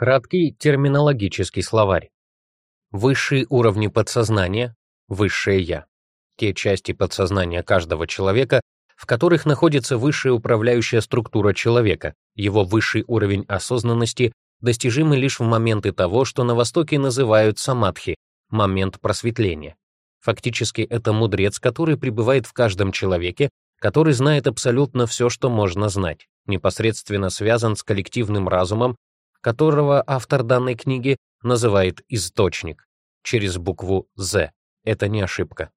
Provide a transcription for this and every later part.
Краткий терминологический словарь. Высшие уровни подсознания, высшее «я». Те части подсознания каждого человека, в которых находится высшая управляющая структура человека, его высший уровень осознанности достижимы лишь в моменты того, что на Востоке называют самадхи, момент просветления. Фактически это мудрец, который пребывает в каждом человеке, который знает абсолютно все, что можно знать, непосредственно связан с коллективным разумом которого автор данной книги называет источник, через букву «З». Это не ошибка.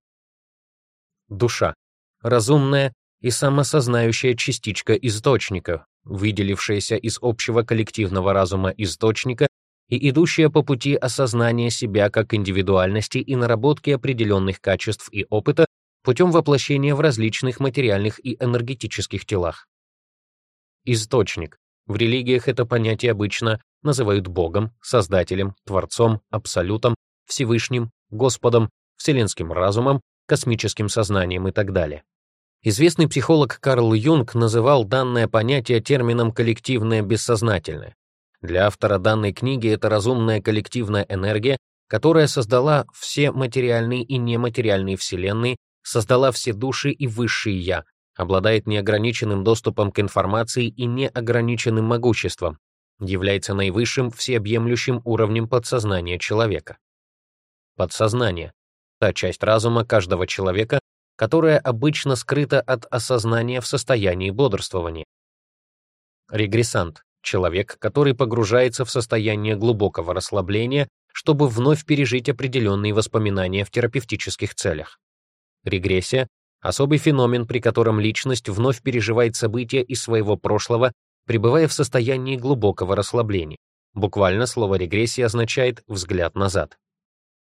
Душа. Разумная и самосознающая частичка источника, выделившаяся из общего коллективного разума источника и идущая по пути осознания себя как индивидуальности и наработки определенных качеств и опыта путем воплощения в различных материальных и энергетических телах. Источник в религиях это понятие обычно называют Богом, Создателем, Творцом, Абсолютом, Всевышним, Господом, Вселенским разумом, космическим сознанием и так далее. Известный психолог Карл Юнг называл данное понятие термином «коллективное бессознательное». Для автора данной книги это разумная коллективная энергия, которая создала все материальные и нематериальные вселенные, создала все души и высшие «я», обладает неограниченным доступом к информации и неограниченным могуществом, является наивысшим всеобъемлющим уровнем подсознания человека. Подсознание — та часть разума каждого человека, которая обычно скрыта от осознания в состоянии бодрствования. Регрессант — человек, который погружается в состояние глубокого расслабления, чтобы вновь пережить определенные воспоминания в терапевтических целях. Регрессия Особый феномен, при котором личность вновь переживает события из своего прошлого, пребывая в состоянии глубокого расслабления. Буквально слово «регрессия» означает «взгляд назад».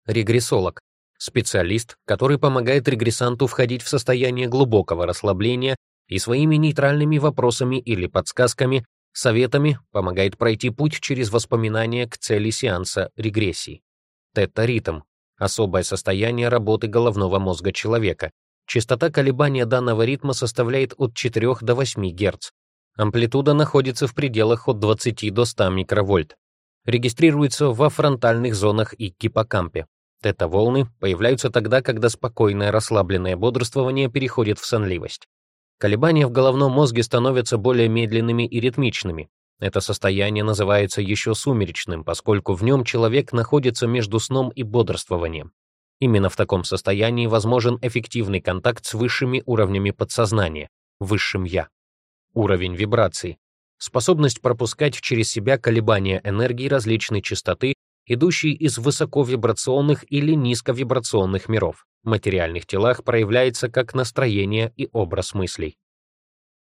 Регрессолог — специалист, который помогает регрессанту входить в состояние глубокого расслабления и своими нейтральными вопросами или подсказками, советами помогает пройти путь через воспоминания к цели сеанса регрессии. Тета-ритм — особое состояние работы головного мозга человека, Частота колебания данного ритма составляет от 4 до 8 Гц. Амплитуда находится в пределах от 20 до 100 микровольт. Регистрируется во фронтальных зонах и гиппокампе. Тета-волны появляются тогда, когда спокойное расслабленное бодрствование переходит в сонливость. Колебания в головном мозге становятся более медленными и ритмичными. Это состояние называется еще сумеречным, поскольку в нем человек находится между сном и бодрствованием. Именно в таком состоянии возможен эффективный контакт с высшими уровнями подсознания, высшим «я». Уровень вибраций. Способность пропускать через себя колебания энергии различной частоты, идущие из высоковибрационных или низковибрационных миров, В материальных телах проявляется как настроение и образ мыслей.